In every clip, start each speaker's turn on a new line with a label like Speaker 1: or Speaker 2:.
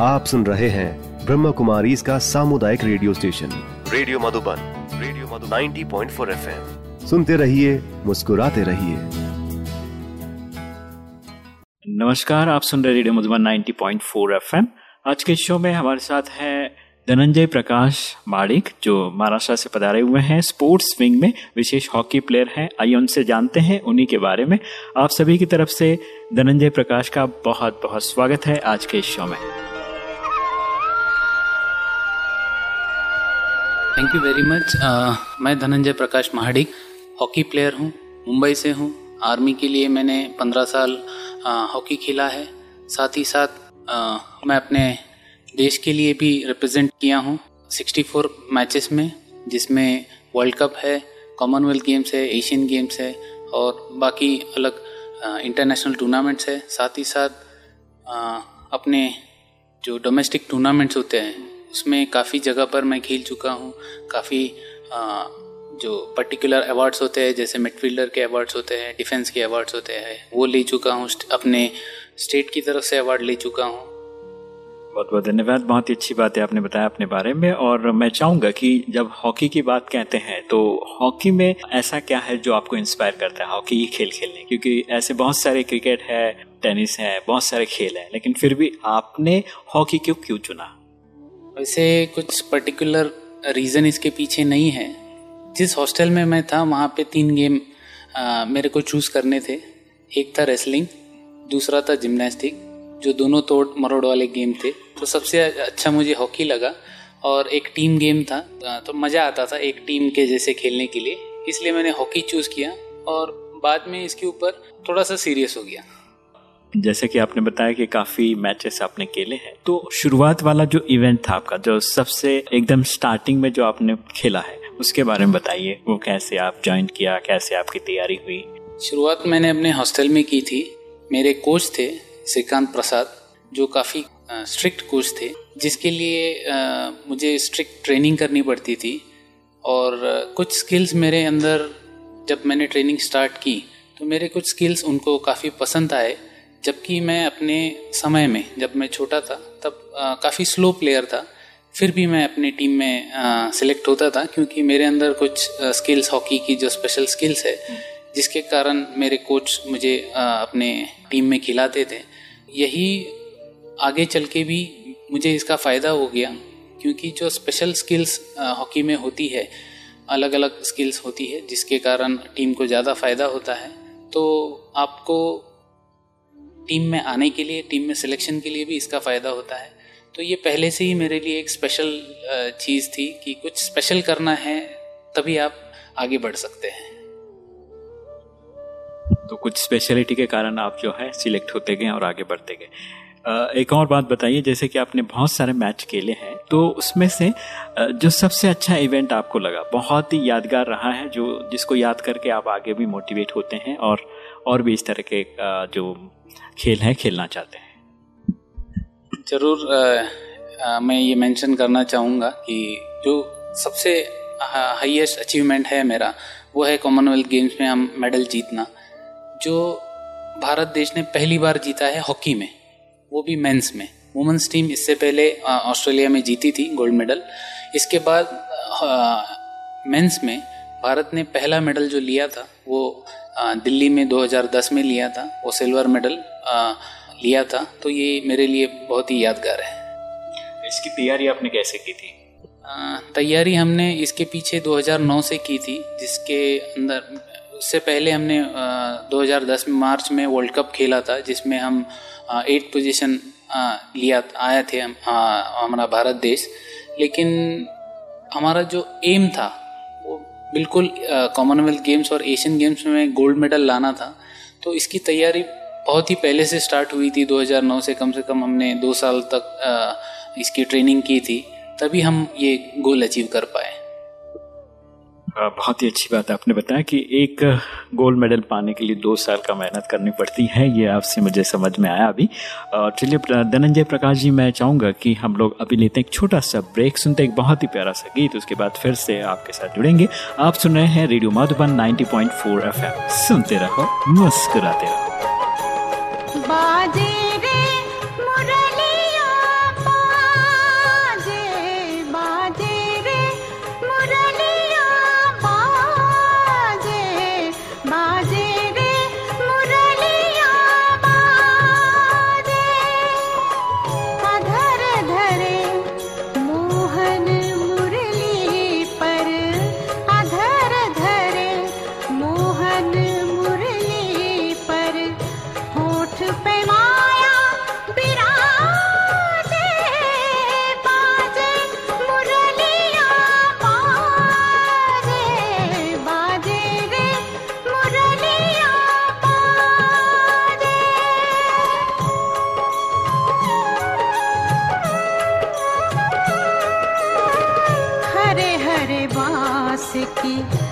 Speaker 1: आप सुन रहे हैं ब्रह्म कुमारी इसका सामुदायिक radio station. Radio Madhuban radio Madhu 90.4 point सुनते रहिए मुस्कुराते रहिए।
Speaker 2: नमस्कार आप सुन रहे रेडियो मधुबन 90.4 एफएम। आज के शो में हमारे साथ है धनंजय प्रकाश माड़िक जो महाराष्ट्र से पधारे हुए हैं। स्पोर्ट्स विंग में विशेष हॉकी प्लेयर हैं। आइए उनसे जानते हैं उन्हीं के बारे में। आप सभी की तरफ़ से धनंजय प्रकाश का बहुत बहुत स्वागत है आज के शो में।
Speaker 3: थैंक यू वेरी मच मैं धनंजय प्रकाश महाडिक हॉकी प्लेयर हूँ मुंबई से हूँ। आर्मी के लिए मैंने पंद्रह साल हॉकी खेला है। साथ ही साथ uh, मैं अपने देश के लिए भी रिप्रेजेंट किया हूँ। 64 मैचेस में जिसमें वर्ल्ड कप है कॉमनवेल्थ गेम्स है एशियन गेम्स है और बाकी अलग इंटरनेशनल टूर्नामेंट्स है। साथ ही साथ आ, अपने जो डोमेस्टिक टूर्नामेंट्स होते हैं उसमें काफ़ी जगह पर मैं खेल चुका हूँ। काफ़ी जो पर्टिकुलर अवार्ड्स होते हैं, जैसे मिडफील्डर के अवार्ड्स होते हैं डिफेंस के अवार्ड्स होते हैं, वो ले चुका हूँ। अपने स्टेट की तरफ़ से अवार्ड ले चुका हूँ।
Speaker 2: बहुत बहुत धन्यवाद। बहुत ही अच्छी बात है, आपने बताया अपने बारे में। और मैं चाहूँगा कि जब हॉकी की बात कहते हैं तो हॉकी में ऐसा क्या है जो आपको इंस्पायर करता है, हॉकी ही खेल खेलने? क्योंकि ऐसे बहुत सारे क्रिकेट है टेनिस है, बहुत सारे खेल है, लेकिन फिर भी आपने हॉकी क्यों क्यों चुना?
Speaker 3: वैसे कुछ पर्टिकुलर रीज़न इसके पीछे नहीं है। जिस हॉस्टल में मैं था वहाँ पे तीन गेम आ, मेरे को चूज़ करने थे। एक था रेसलिंग दूसरा था जिम्नास्टिक जो दोनों तोड़ मरोड़ वाले गेम थे। तो सबसे अच्छा मुझे हॉकी लगा और एक टीम गेम था। तो मज़ा आता था एक टीम के जैसे खेलने के लिए। इसलिए मैंने हॉकी चूज़ किया और बाद में इसके ऊपर थोड़ा सा सीरियस हो गया।
Speaker 2: जैसे कि आपने बताया कि काफ़ी मैचेस आपने खेले हैं। तो शुरुआत वाला जो इवेंट था आपका जो सबसे एकदम स्टार्टिंग में जो आपने खेला है उसके बारे में बताइए। वो कैसे आप ज्वाइन किया कैसे आपकी तैयारी हुई?
Speaker 3: शुरुआत मैंने अपने हॉस्टल में की थी। मेरे कोच थे श्रीकांत प्रसाद जो काफ़ी स्ट्रिक्ट कोच थे जिसके लिए आ, मुझे स्ट्रिक्ट ट्रेनिंग करनी पड़ती थी। और कुछ स्किल्स मेरे अंदर जब मैंने ट्रेनिंग स्टार्ट की तो मेरे कुछ स्किल्स उनको काफ़ी पसंद आए। जबकि मैं अपने समय में जब मैं छोटा था तब काफ़ी स्लो प्लेयर था। फिर भी मैं अपनी टीम में सिलेक्ट होता था क्योंकि मेरे अंदर कुछ स्किल्स हॉकी की जो स्पेशल स्किल्स है जिसके कारण मेरे कोच मुझे आ, अपने टीम में खिलाते थे। यही आगे चल के भी मुझे इसका फ़ायदा हो गया क्योंकि जो स्पेशल स्किल्स हॉकी में होती है अलग अलग स्किल्स होती है जिसके कारण टीम को ज़्यादा फ़ायदा होता है। तो आपको टीम में आने के लिए, टीम में सिलेक्शन के लिए भी इसका फ़ायदा होता है। तो ये पहले से ही मेरे लिए एक स्पेशल चीज़ थी कि कुछ स्पेशल करना है, तभी आप आगे बढ़ सकते हैं।
Speaker 2: तो कुछ स्पेशलिटी के कारण आप जो है सिलेक्ट होते गए और आगे बढ़ते गए। एक और बात बताइए जैसे कि आपने बहुत सारे मैच खेले हैं तो उसमें से जो सबसे अच्छा इवेंट आपको लगा बहुत ही यादगार रहा है जो जिसको याद करके आप आगे भी मोटिवेट होते हैं और और भी इस तरह के जो खेल हैं खेलना चाहते हैं?
Speaker 3: ज़रूर आ, मैं ये मेंशन करना चाहूँगा कि जो सबसे हाईएस्ट अचीवमेंट है मेरा वो है कॉमनवेल्थ गेम्स में हम मेडल जीतना। जो भारत देश ने पहली बार जीता है हॉकी में। वो भी मेंस में। वुमेंस टीम इससे पहले ऑस्ट्रेलिया में जीती थी गोल्ड मेडल इसके बाद मेंस में भारत ने पहला मेडल जो लिया था वो दिल्ली में 2010 में लिया था। वो सिल्वर मेडल लिया था। तो ये मेरे लिए बहुत ही यादगार है।
Speaker 2: इसकी तैयारी आपने कैसे की थी?
Speaker 3: तैयारी हमने इसके पीछे 2009 से की थी जिसके अंदर उससे पहले हमने 2010 में मार्च में वर्ल्ड कप खेला था जिसमें हम एट पोजीशन लिया आए थे हम हमारा भारत देश। लेकिन हमारा जो एम था, वो बिल्कुल कॉमनवेल्थ गेम्स और एशियन गेम्स में गोल्ड मेडल लाना था। तो इसकी तैयारी बहुत ही पहले से स्टार्ट हुई थी 2009 से कम से कम हमने दो साल तक इसकी ट्रेनिंग की थी। तभी हम ये गोल अचीव कर पाए।
Speaker 2: बहुत ही अच्छी बात आपने बताया कि एक गोल्ड मेडल पाने के लिए दो साल का मेहनत करनी पड़ती है, ये आपसे मुझे समझ में आया अभी। चलिए धनंजय प्रकाश जी, मैं चाहूँगा कि हम लोग अभी लेते हैं एक छोटा सा ब्रेक, सुनते हैं एक बहुत ही प्यारा सा गीत, उसके बाद फिर से आपके साथ जुड़ेंगे। आप सुन रहे हैं रेडियो माधुबन 90.4 एफएम। सुनते रहो, मुस्कुराते रहो। बाजे keep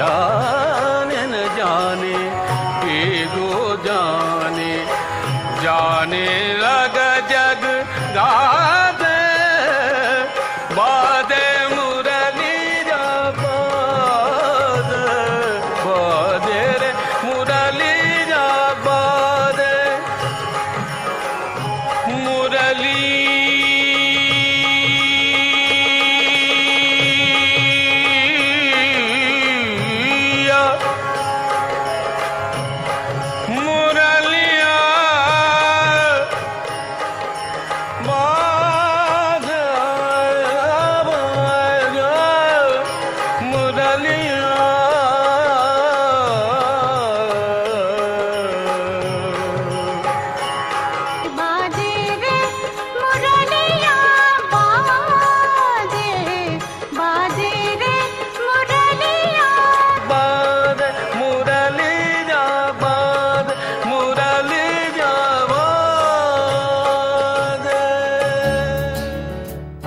Speaker 2: या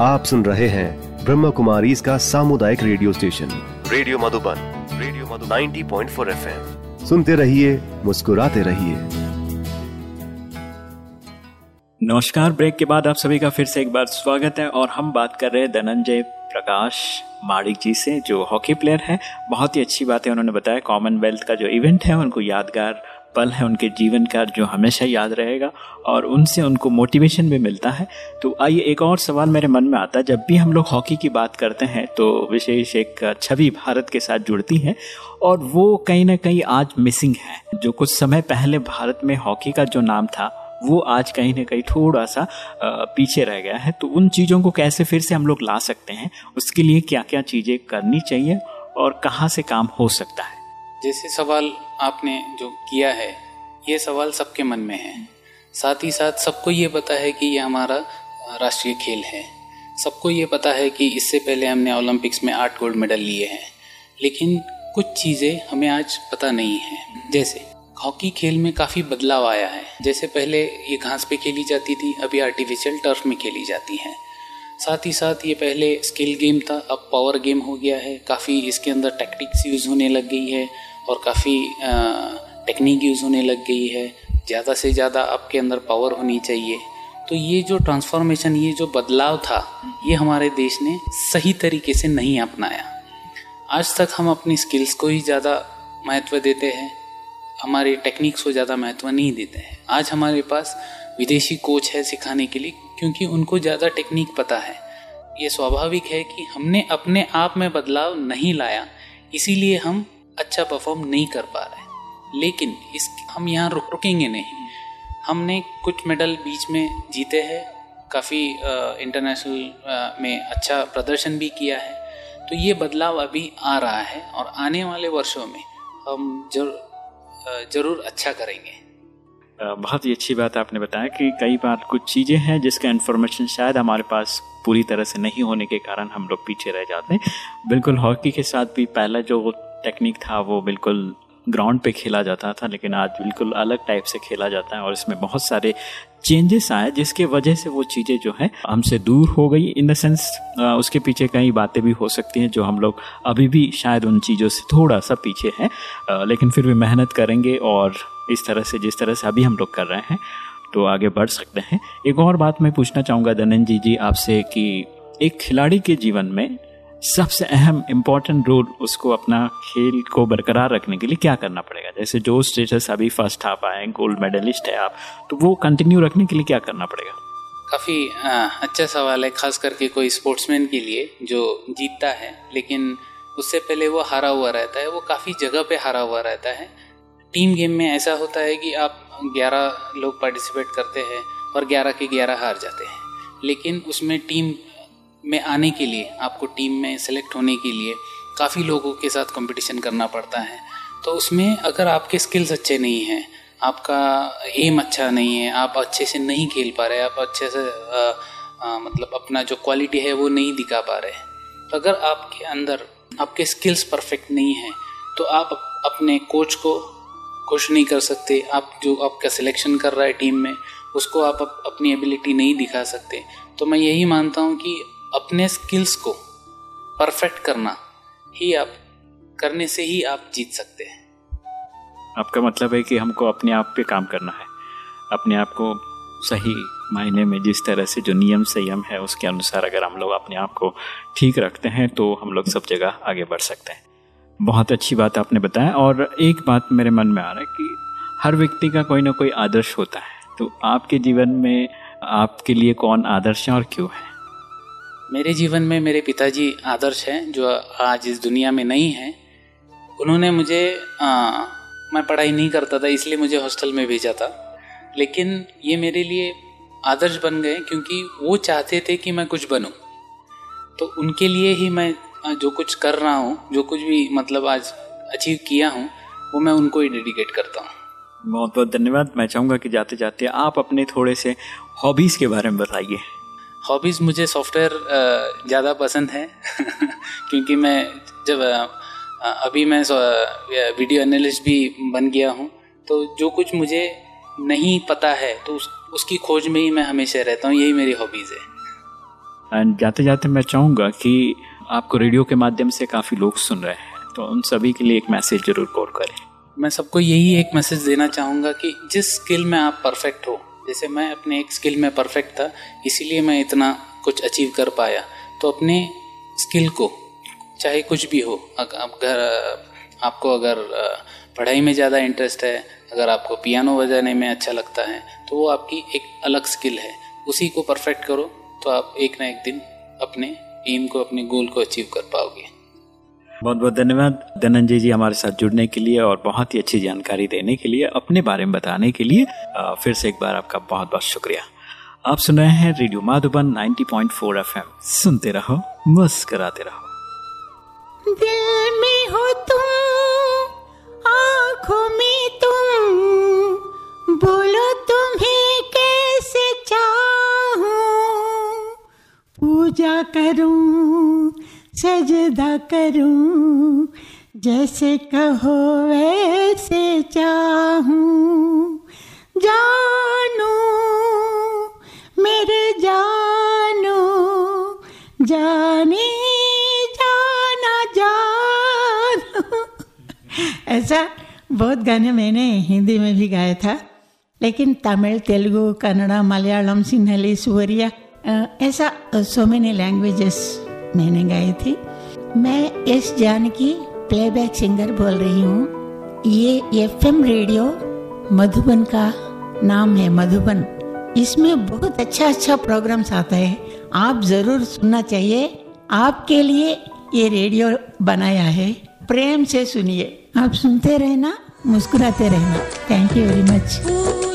Speaker 1: आप सुन रहे हैं ब्रह्म कुमारी इसका सामुदायिक radio station. Radio Madhuban radio Madhu 90.4 FM. सुनते रहिए मुस्कुराते रहिए।
Speaker 2: नमस्कार ब्रेक के बाद आप सभी का फिर से एक बार स्वागत है और हम बात कर रहे हैं धनंजय प्रकाश माड़िक जी से जो हॉकी प्लेयर हैं। बहुत ही अच्छी बात है उन्होंने बताया। कॉमनवेल्थ का जो इवेंट है उनको यादगार पल है उनके जीवन का जो हमेशा याद रहेगा और उनसे उनको मोटिवेशन भी मिलता है। तो आइए एक और सवाल मेरे मन में आता है। जब भी हम लोग हॉकी की बात करते हैं तो विशेष एक छवि भारत के साथ जुड़ती है और वो कहीं ना कहीं आज मिसिंग है। जो कुछ समय पहले भारत में हॉकी का जो नाम था, वो आज कहीं ना कहीं थोड़ा सा पीछे रह गया है। तो उन चीज़ों को कैसे फिर से हम लोग ला सकते हैं? उसके लिए क्या क्या चीज़ें करनी चाहिए और कहाँ से काम हो सकता है?
Speaker 3: जैसे सवाल आपने जो किया है, ये सवाल सबके मन में है। साथ ही साथ सबको ये पता है कि ये हमारा राष्ट्रीय खेल है। सबको ये पता है कि इससे पहले हमने ओलंपिक्स में आठ गोल्ड मेडल लिए हैं। लेकिन कुछ चीज़ें हमें आज पता नहीं है। जैसे, हॉकी खेल में काफ़ी बदलाव आया है। जैसे पहले ये घास पे खेली जाती थी, अभी आर्टिफिशियल टर्फ में खेली जाती है। साथ ही साथ ये पहले स्किल गेम था, अब पावर गेम हो गया है। काफ़ी इसके अंदर टेक्टिक्स यूज़ होने लग गई है। और काफ़ी टेक्निक यूज़ होने लग गई है। ज़्यादा से ज़्यादा आपके अंदर पावर होनी चाहिए। तो ये जो ट्रांसफॉर्मेशन ये जो बदलाव था, ये हमारे देश ने सही तरीके से नहीं अपनाया। आज तक हम अपनी स्किल्स को ही ज़्यादा महत्व देते हैं। हमारे टेक्निक्स को ज़्यादा महत्व नहीं देते हैं। आज हमारे पास विदेशी कोच है सिखाने के लिए, क्योंकि उनको ज़्यादा टेक्निक पता है। ये स्वाभाविक है कि हमने अपने आप में बदलाव नहीं लाया। इसीलिए हम अच्छा परफॉर्म नहीं कर पा रहा। है लेकिन इस, हम यहाँ रुक, रुकेंगे नहीं। हमने कुछ मेडल बीच में जीते हैं। काफ़ी इंटरनेशनल में अच्छा प्रदर्शन भी किया है। तो ये बदलाव अभी आ रहा है और आने वाले वर्षों में हम ज़रूर ज़रूर अच्छा करेंगे।
Speaker 2: बहुत ही अच्छी बात आपने बताया कि कई बार कुछ चीज़ें हैं जिसका इन्फॉर्मेशन शायद हमारे पास पूरी तरह से नहीं होने के कारण हम लोग पीछे रह जाते हैं। बिल्कुल हॉकी के साथ भी पहला जो टेक्निक था, वो बिल्कुल ग्राउंड पे खेला जाता था, लेकिन आज बिल्कुल अलग टाइप से खेला जाता है और इसमें बहुत सारे चेंजेस आए, जिसके वजह से वो चीज़ें जो है हमसे दूर हो गई इन द सेंस उसके पीछे कई बातें भी हो सकती हैं जो हम लोग अभी भी शायद उन चीज़ों से थोड़ा सा पीछे हैं लेकिन फिर भी मेहनत करेंगे और इस तरह से, जिस तरह से अभी हम लोग कर रहे हैं तो आगे बढ़ सकते हैं। एक और बात मैं पूछना चाहूँगा धनंज जी जी, आपसे कि एक खिलाड़ी के जीवन में सबसे अहम इम्पोर्टेंट रोल उसको अपना खेल को बरकरार रखने के लिए क्या करना पड़ेगा? जैसे जो स्टेटस अभी फ़र्स्ट आप आए गोल्ड मेडलिस्ट है आप तो वो कंटिन्यू रखने के लिए क्या करना पड़ेगा?
Speaker 3: काफ़ी अच्छा सवाल है, खास करके कोई स्पोर्ट्समैन के लिए जो जीतता है, लेकिन उससे पहले वो हारा हुआ रहता है, वो काफ़ी जगह पे हारा हुआ रहता है। टीम गेम में ऐसा होता है कि आप 11 लोग पार्टिसिपेट करते हैं और 11 के 11 हार जाते हैं, लेकिन उसमें टीम में आने के लिए आपको टीम में सेलेक्ट होने के लिए काफ़ी लोगों के साथ कंपटीशन करना पड़ता है। तो उसमें अगर आपके स्किल्स अच्छे नहीं हैं आपका एम अच्छा नहीं है आप अच्छे से नहीं खेल पा रहे आप अच्छे से आ, आ, मतलब अपना जो क्वालिटी है वो नहीं दिखा पा रहे तो अगर आपके अंदर आपके स्किल्स परफेक्ट नहीं हैं तो आप अपने कोच को खुश नहीं कर सकते। आप जो आपका सिलेक्शन कर रहा है टीम में उसको आप अपनी एबिलिटी नहीं दिखा सकते। तो मैं यही मानता हूँ कि अपने स्किल्स को परफेक्ट करना ही आप, करने से ही आप जीत सकते हैं।
Speaker 2: आपका मतलब है कि हमको अपने आप पे काम करना है। अपने आप को सही मायने में जिस तरह से जो नियम संयम है उसके अनुसार अगर हम लोग अपने आप को ठीक रखते हैं तो हम लोग सब जगह आगे बढ़ सकते हैं। बहुत अच्छी बात आपने बताया और एक बात मेरे मन में आ रहा है कि हर व्यक्ति का कोई ना कोई आदर्श होता है। तो आपके जीवन में आपके लिए कौन आदर्श है और क्यों है?
Speaker 3: मेरे जीवन में मेरे पिताजी आदर्श हैं जो आज इस दुनिया में नहीं हैं। उन्होंने मुझे आ, मैं पढ़ाई नहीं करता था इसलिए मुझे हॉस्टल में भेजा था। लेकिन ये मेरे लिए आदर्श बन गए क्योंकि वो चाहते थे कि मैं कुछ बनूं। तो उनके लिए ही मैं जो कुछ कर रहा हूँ जो कुछ भी मतलब आज अचीव किया हूँ वो मैं उनको ही डेडिकेट करता हूँ।
Speaker 2: बहुत बहुत धन्यवाद। मैं चाहूँगा कि जाते जाते आप अपने थोड़े से हॉबीज़ के बारे में बताइए।
Speaker 3: हॉबीज़ मुझे सॉफ्टवेयर ज़्यादा पसंद है क्योंकि मैं जब अभी मैं वीडियो एनालिस्ट भी बन गया हूँ तो जो कुछ मुझे नहीं पता है तो उस, उसकी खोज में ही मैं हमेशा रहता हूँ यही मेरी हॉबीज़ है।
Speaker 2: एंड जाते जाते मैं चाहूँगा कि आपको रेडियो के माध्यम से काफ़ी लोग सुन रहे हैं तो उन सभी के लिए एक मैसेज ज़रूर कॉल करें।
Speaker 3: मैं सबको यही एक मैसेज देना चाहूँगा कि जिस स्किल में आप परफेक्ट हो जैसे मैं अपने एक स्किल में परफेक्ट था, इसीलिए मैं इतना कुछ अचीव कर पाया। तो अपने स्किल को, चाहे कुछ भी हो अगर आपको अगर पढ़ाई में ज़्यादा इंटरेस्ट है, अगर आपको पियानो बजाने में अच्छा लगता है तो वो आपकी एक अलग स्किल है। उसी को परफेक्ट करो तो आप एक ना एक दिन अपने एम को, अपने गोल को अचीव कर पाओगे।
Speaker 2: बहुत बहुत धन्यवाद। धनंजय जी हमारे साथ जुड़ने के लिए और बहुत ही अच्छी जानकारी देने के लिए, अपने बारे में बताने के लिए फिर से एक बार आपका बहुत बहुत शुक्रिया। आप सुन रहे हैं रेडियो माधुबन 90.4 एफएम। सुनते रहो, मुस्कराते रहो।
Speaker 4: दिल में हो तुम, आँखों में तुम, बोलो तुम्हें कैसे चाहूँ, पूजा करूँ। सजदा करूँ, जैसे कहो वैसे चाहूँ। जानू, मेरे जानू, जाने जाना जान। ऐसा बहुत गाने मैंने हिंदी में भी गाया था, लेकिन तमिल, तेलुगु, कन्नड़ा, मलयालम, सिन्हली, सुवरिया ऐसा सो मेनी लैंग्वेजेस मैंने गाई थी। मैं एस जानकी प्लेबैक सिंगर बोल रही हूँ। ये एफएम रेडियो मधुबन का नाम है, मधुबन। इसमें बहुत अच्छा अच्छा प्रोग्राम्स आता है। आप ज़रूर सुनना चाहिए। आपके लिए ये रेडियो बनाया है। प्रेम से सुनिए। आप सुनते रहना, मुस्कुराते रहना। Thank you very much